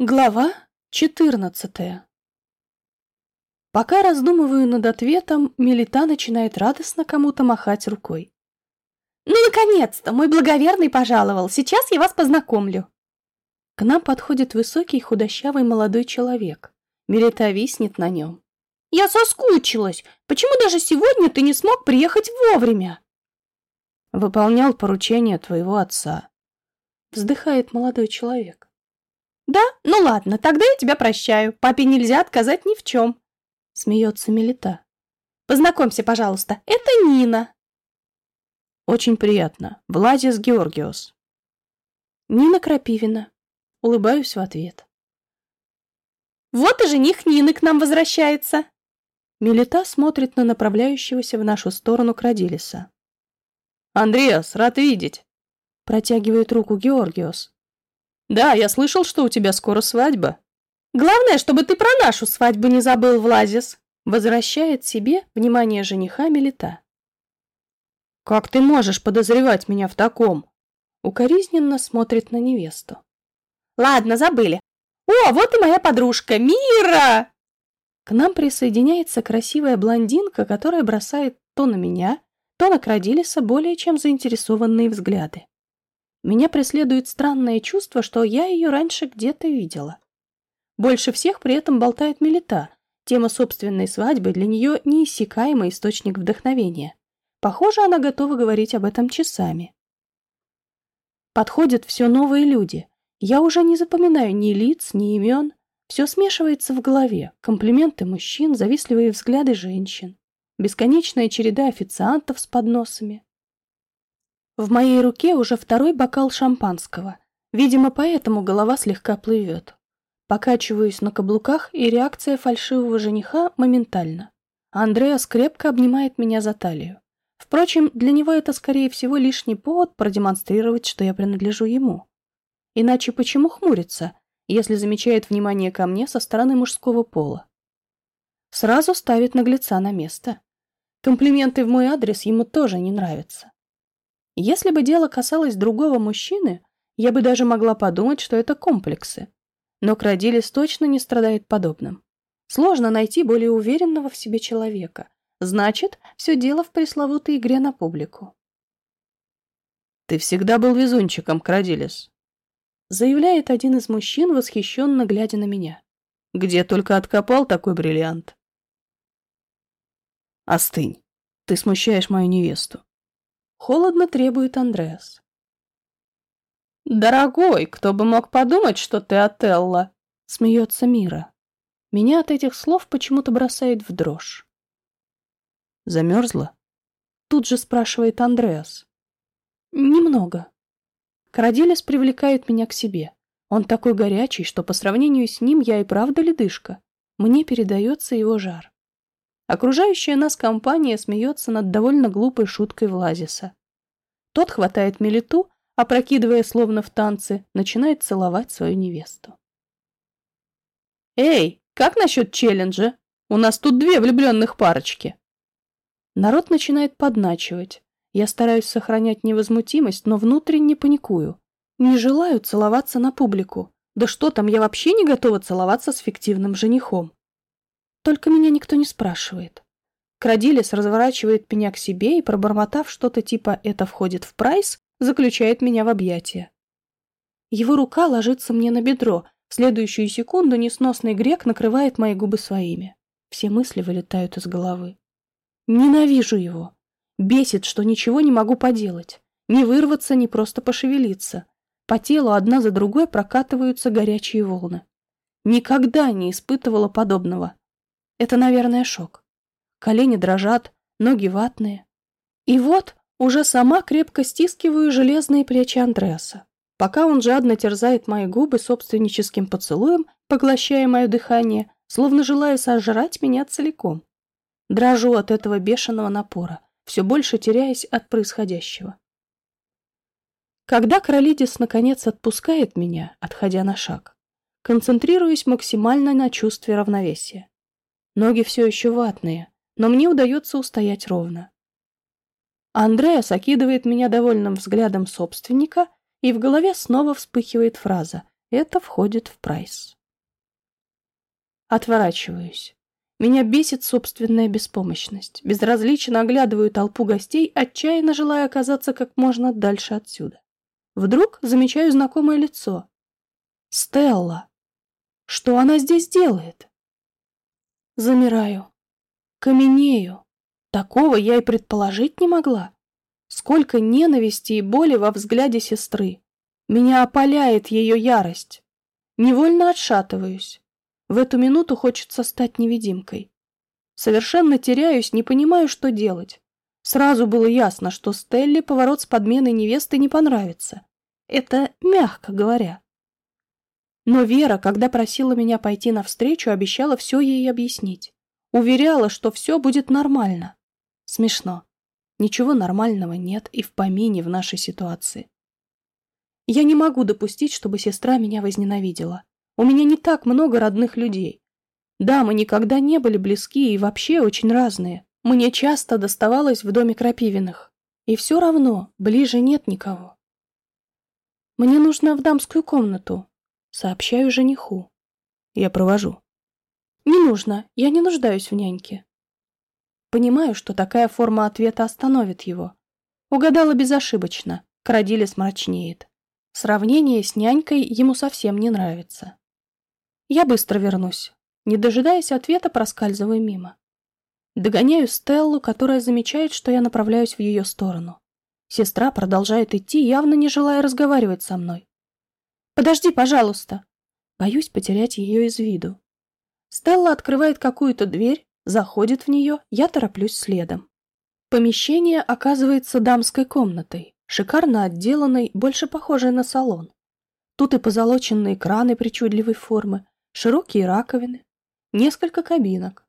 Глава 14 Пока раздумываю над ответом, Мелита начинает радостно кому-то махать рукой. «Ну, наконец-то! Мой благоверный пожаловал! Сейчас я вас познакомлю!» К нам подходит высокий худощавый молодой человек. Мелита виснет на нем. «Я соскучилась! Почему даже сегодня ты не смог приехать вовремя?» «Выполнял поручение твоего отца», — вздыхает молодой человек. «Да? Ну ладно, тогда я тебя прощаю. Папе нельзя отказать ни в чем», — смеется Мелита. «Познакомься, пожалуйста, это Нина». «Очень приятно. Владис Георгиос». «Нина Крапивина». Улыбаюсь в ответ. «Вот и жених Нины к нам возвращается». Мелита смотрит на направляющегося в нашу сторону Крадилиса. «Андреас, рад видеть!» Протягивает руку Георгиос. Да, я слышал, что у тебя скоро свадьба. Главное, чтобы ты про нашу свадьбу не забыл, Влазис. Возвращает себе внимание жениха Мелита. Как ты можешь подозревать меня в таком? Укоризненно смотрит на невесту. Ладно, забыли. О, вот и моя подружка, Мира! К нам присоединяется красивая блондинка, которая бросает то на меня, то на Крадилиса более чем заинтересованные взгляды. Меня преследует странное чувство, что я ее раньше где-то видела. Больше всех при этом болтает Мелита. Тема собственной свадьбы для нее неиссякаемый источник вдохновения. Похоже, она готова говорить об этом часами. Подходят все новые люди. Я уже не запоминаю ни лиц, ни имен. Все смешивается в голове. Комплименты мужчин, завистливые взгляды женщин. Бесконечная череда официантов с подносами. В моей руке уже второй бокал шампанского. Видимо, поэтому голова слегка плывет. Покачиваюсь на каблуках, и реакция фальшивого жениха моментальна. Андреас крепко обнимает меня за талию. Впрочем, для него это, скорее всего, лишний повод продемонстрировать, что я принадлежу ему. Иначе почему хмурится, если замечает внимание ко мне со стороны мужского пола? Сразу ставит наглеца на место. Комплименты в мой адрес ему тоже не нравятся. Если бы дело касалось другого мужчины, я бы даже могла подумать, что это комплексы. Но Крадилис точно не страдает подобным. Сложно найти более уверенного в себе человека. Значит, все дело в пресловутой игре на публику. «Ты всегда был везунчиком, Крадилис», — заявляет один из мужчин, восхищенно глядя на меня. «Где только откопал такой бриллиант?» «Остынь. Ты смущаешь мою невесту. Холодно требует Андреас. «Дорогой, кто бы мог подумать, что ты Отелло?» Смеется Мира. Меня от этих слов почему-то бросает в дрожь. «Замерзла?» Тут же спрашивает Андреас. «Немного». Караделис привлекает меня к себе. Он такой горячий, что по сравнению с ним я и правда ледышка. Мне передается его жар. Окружающая нас компания смеется над довольно глупой шуткой Влазиса. Тот хватает Мелиту, опрокидывая словно в танце, начинает целовать свою невесту. «Эй, как насчет челленджа? У нас тут две влюбленных парочки!» Народ начинает подначивать. Я стараюсь сохранять невозмутимость, но внутренне паникую. Не желаю целоваться на публику. Да что там, я вообще не готова целоваться с фиктивным женихом. Только меня никто не спрашивает. Крадилис разворачивает меня к себе и, пробормотав что-то типа «это входит в прайс», заключает меня в объятия. Его рука ложится мне на бедро. В следующую секунду несносный грек накрывает мои губы своими. Все мысли вылетают из головы. Ненавижу его. Бесит, что ничего не могу поделать. Не вырваться, не просто пошевелиться. По телу одна за другой прокатываются горячие волны. Никогда не испытывала подобного. Это, наверное, шок. Колени дрожат, ноги ватные. И вот уже сама крепко стискиваю железные плечи Андреаса. Пока он жадно терзает мои губы собственническим поцелуем, поглощая мое дыхание, словно желая сожрать меня целиком. Дрожу от этого бешеного напора, все больше теряясь от происходящего. Когда Кролидис наконец отпускает меня, отходя на шаг, концентрируюсь максимально на чувстве равновесия. Ноги все еще ватные, но мне удается устоять ровно. Андреас окидывает меня довольным взглядом собственника, и в голове снова вспыхивает фраза Это входит в прайс. Отворачиваюсь. Меня бесит собственная беспомощность. Безразлично оглядываю толпу гостей, отчаянно желая оказаться как можно дальше отсюда. Вдруг замечаю знакомое лицо. Стелла. Что она здесь делает? Замираю. Каменею. Такого я и предположить не могла. Сколько ненависти и боли во взгляде сестры. Меня опаляет ее ярость. Невольно отшатываюсь. В эту минуту хочется стать невидимкой. Совершенно теряюсь, не понимаю, что делать. Сразу было ясно, что Стелле поворот с подменой невесты не понравится. Это мягко говоря. Но Вера, когда просила меня пойти навстречу, обещала все ей объяснить. Уверяла, что все будет нормально. Смешно. Ничего нормального нет и в помине в нашей ситуации. Я не могу допустить, чтобы сестра меня возненавидела. У меня не так много родных людей. Да, мы никогда не были близки и вообще очень разные. Мне часто доставалось в доме Крапивиных. И все равно, ближе нет никого. Мне нужно в дамскую комнату. Сообщаю жениху. Я провожу. Не нужно, я не нуждаюсь в няньке. Понимаю, что такая форма ответа остановит его. Угадала безошибочно. Крадилес мрачнеет. Сравнение с нянькой ему совсем не нравится. Я быстро вернусь. Не дожидаясь ответа, проскальзываю мимо. Догоняю Стеллу, которая замечает, что я направляюсь в ее сторону. Сестра продолжает идти, явно не желая разговаривать со мной. «Подожди, пожалуйста!» Боюсь потерять ее из виду. Стелла открывает какую-то дверь, заходит в нее, я тороплюсь следом. Помещение оказывается дамской комнатой, шикарно отделанной, больше похожей на салон. Тут и позолоченные краны причудливой формы, широкие раковины, несколько кабинок.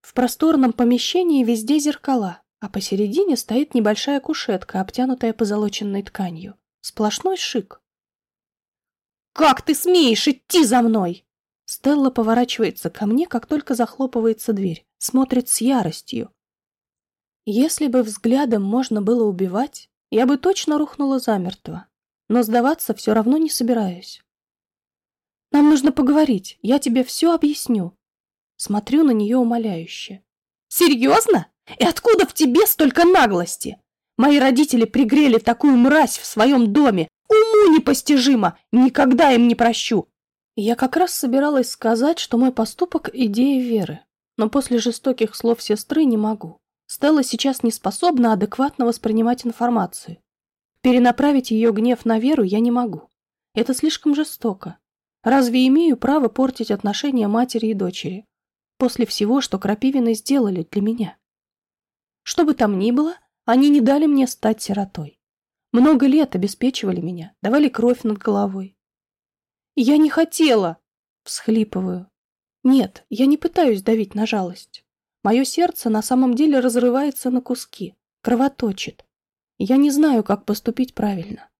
В просторном помещении везде зеркала, а посередине стоит небольшая кушетка, обтянутая позолоченной тканью. Сплошной шик. «Как ты смеешь идти за мной?» Стелла поворачивается ко мне, как только захлопывается дверь, смотрит с яростью. Если бы взглядом можно было убивать, я бы точно рухнула замертво, но сдаваться все равно не собираюсь. Нам нужно поговорить, я тебе все объясню. Смотрю на нее умоляюще. Серьезно? И откуда в тебе столько наглости? Мои родители пригрели такую мразь в своем доме. Непостижимо, никогда им не прощу. Я как раз собиралась сказать, что мой поступок – идея Веры, но после жестоких слов сестры не могу. Стелла сейчас не способна адекватно воспринимать информацию. Перенаправить ее гнев на Веру я не могу. Это слишком жестоко. Разве имею право портить отношения матери и дочери? После всего, что Крапивины сделали для меня. Что бы там ни было, они не дали мне стать сиротой. Много лет обеспечивали меня, давали кровь над головой. Я не хотела, всхлипываю. Нет, я не пытаюсь давить на жалость. Мое сердце на самом деле разрывается на куски, кровоточит. Я не знаю, как поступить правильно.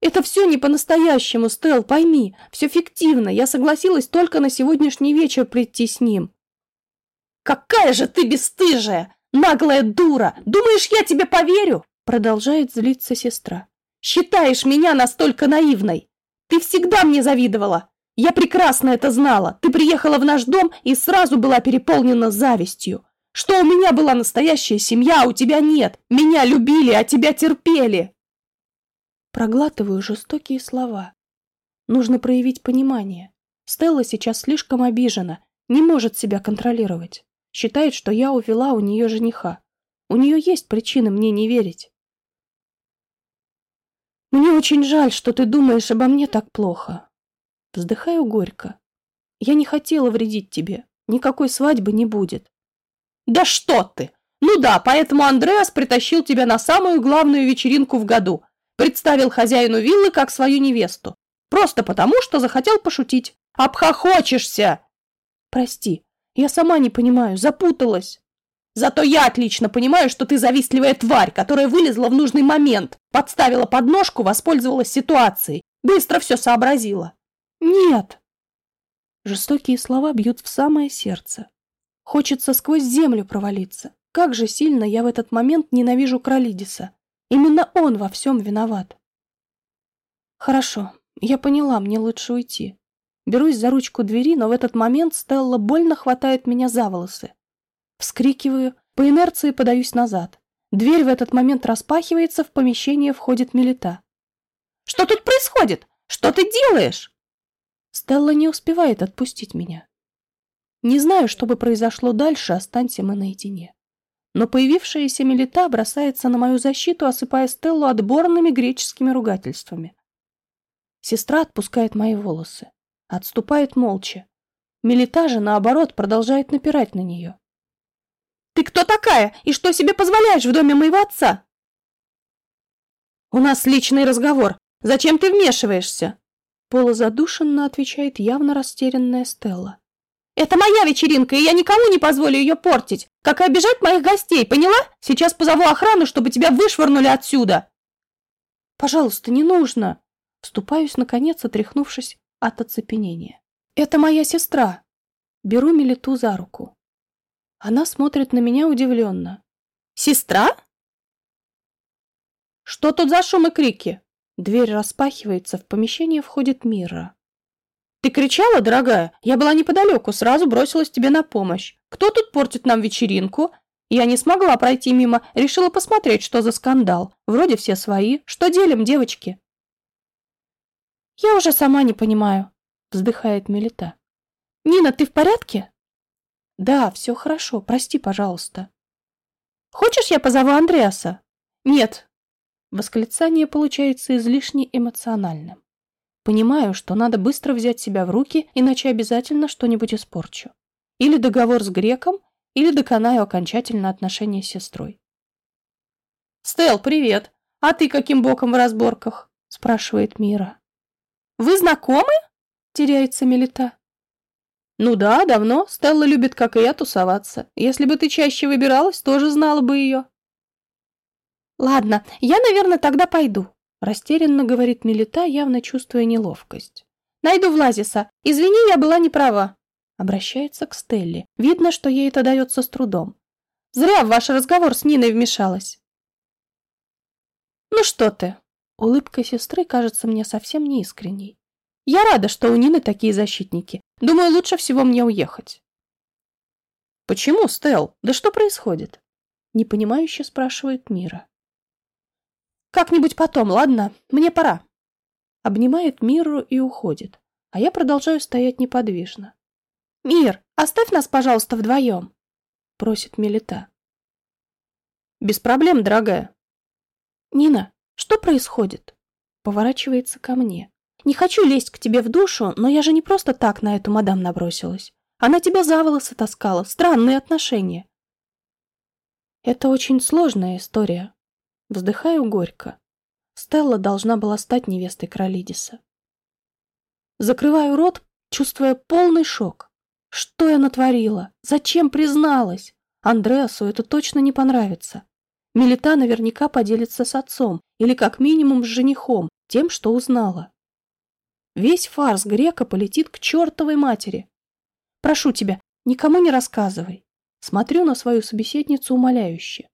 Это все не по-настоящему, Стел, пойми. Все фиктивно. Я согласилась только на сегодняшний вечер прийти с ним. Какая же ты бесстыжая! Наглая дура! Думаешь, я тебе поверю? Продолжает злиться сестра. Считаешь меня настолько наивной? Ты всегда мне завидовала. Я прекрасно это знала. Ты приехала в наш дом и сразу была переполнена завистью. Что у меня была настоящая семья, а у тебя нет. Меня любили, а тебя терпели. Проглатываю жестокие слова. Нужно проявить понимание. Стелла сейчас слишком обижена, не может себя контролировать. Считает, что я увела у нее жениха. У нее есть причины мне не верить. Мне очень жаль, что ты думаешь обо мне так плохо. Вздыхаю горько. Я не хотела вредить тебе. Никакой свадьбы не будет. Да что ты! Ну да, поэтому Андреас притащил тебя на самую главную вечеринку в году представил хозяину виллы как свою невесту. Просто потому, что захотел пошутить. Обхохочешься! Прости, я сама не понимаю, запуталась. Зато я отлично понимаю, что ты завистливая тварь, которая вылезла в нужный момент, подставила подножку, воспользовалась ситуацией, быстро все сообразила. Нет. Жестокие слова бьют в самое сердце. Хочется сквозь землю провалиться. Как же сильно я в этот момент ненавижу Кролидиса. Именно он во всем виноват. Хорошо, Я поняла, мне лучше уйти. Берусь за ручку двери, но в этот момент Стелла больно хватает меня за волосы. Вскрикиваю, по инерции подаюсь назад. Дверь в этот момент распахивается, в помещение входит Мелита. «Что тут происходит? Что ты делаешь?» Стелла не успевает отпустить меня. Не знаю, что бы произошло дальше, останься мы наедине. Но появившаяся Мелита бросается на мою защиту, осыпая Стеллу отборными греческими ругательствами. Сестра отпускает мои волосы. Отступает молча. Мелита же, наоборот, продолжает напирать на нее. «Ты кто такая? И что себе позволяешь в доме моего отца?» «У нас личный разговор. Зачем ты вмешиваешься?» Полузадушенно отвечает явно растерянная Стелла. «Это моя вечеринка, и я никому не позволю ее портить. Как и обижать моих гостей, поняла? Сейчас позову охрану, чтобы тебя вышвырнули отсюда!» «Пожалуйста, не нужно!» Вступаюсь, наконец, отряхнувшись от оцепенения. «Это моя сестра!» Беру Мелиту за руку. Она смотрит на меня удивленно. «Сестра?» «Что тут за шум и крики?» Дверь распахивается, в помещение входит Мира. «Ты кричала, дорогая? Я была неподалеку, сразу бросилась тебе на помощь. Кто тут портит нам вечеринку? Я не смогла пройти мимо, решила посмотреть, что за скандал. Вроде все свои. Что делим, девочки?» «Я уже сама не понимаю», — вздыхает Мелита. «Нина, ты в порядке?» «Да, все хорошо, прости, пожалуйста». «Хочешь, я позову Андреаса?» «Нет, Восклицание получается излишне эмоциональным. Понимаю, что надо быстро взять себя в руки, иначе обязательно что-нибудь испорчу. Или договор с греком, или доконаю окончательно отношения с сестрой. «Стелл, привет! А ты каким боком в разборках?» – спрашивает Мира. «Вы знакомы?» – теряется Мелита. «Ну да, давно. Стелла любит, как и я, тусоваться. Если бы ты чаще выбиралась, тоже знала бы ее». «Ладно, я, наверное, тогда пойду», — растерянно говорит Мелита, явно чувствуя неловкость. «Найду Влазиса. Извини, я была не права». Обращается к Стелле. Видно, что ей это дается с трудом. «Зря в ваш разговор с Ниной вмешалась». «Ну что ты?» Улыбка сестры кажется мне совсем неискренней. «Я рада, что у Нины такие защитники. Думаю, лучше всего мне уехать». «Почему, Стелл? Да что происходит?» Непонимающе спрашивает Мира. Как-нибудь потом, ладно? Мне пора. Обнимает Миру и уходит, а я продолжаю стоять неподвижно. Мир, оставь нас, пожалуйста, вдвоем, просит Мелита. Без проблем, дорогая. Нина, что происходит? Поворачивается ко мне. Не хочу лезть к тебе в душу, но я же не просто так на эту мадам набросилась. Она тебя за волосы таскала. Странные отношения. Это очень сложная история, Вздыхаю горько. Стелла должна была стать невестой Кролидиса. Закрываю рот, чувствуя полный шок. Что я натворила? Зачем призналась? Андреасу это точно не понравится. Мелита наверняка поделится с отцом, или как минимум с женихом, тем, что узнала. Весь фарс грека полетит к чертовой матери. Прошу тебя, никому не рассказывай. Смотрю на свою собеседницу умоляюще.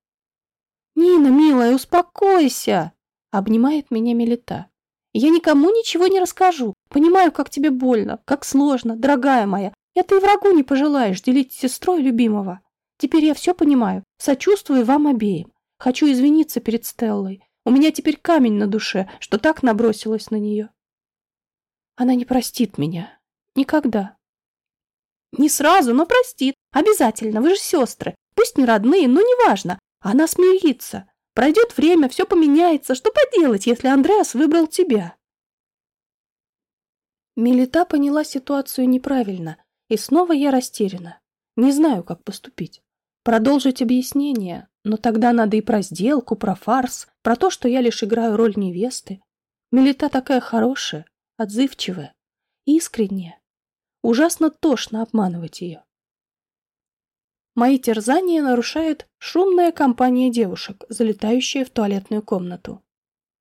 «Нина, милая, успокойся!» — обнимает меня Мелита. «Я никому ничего не расскажу. Понимаю, как тебе больно, как сложно, дорогая моя. Это и врагу не пожелаешь делить с сестрой любимого. Теперь я все понимаю, сочувствую вам обеим. Хочу извиниться перед Стеллой. У меня теперь камень на душе, что так набросилась на нее. Она не простит меня. Никогда. Не сразу, но простит. Обязательно, вы же сестры. Пусть не родные, но неважно. Она смирится. Пройдет время, все поменяется. Что поделать, если Андреас выбрал тебя? Мелита поняла ситуацию неправильно, и снова я растеряна. Не знаю, как поступить. Продолжить объяснение, но тогда надо и про сделку, про фарс, про то, что я лишь играю роль невесты. Мелита такая хорошая, отзывчивая, искренняя. Ужасно тошно обманывать ее. Мои терзания нарушает шумная компания девушек, залетающая в туалетную комнату.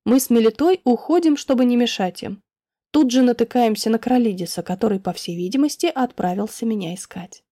Мы с Мелитой уходим, чтобы не мешать им. Тут же натыкаемся на Кролидиса, который, по всей видимости, отправился меня искать.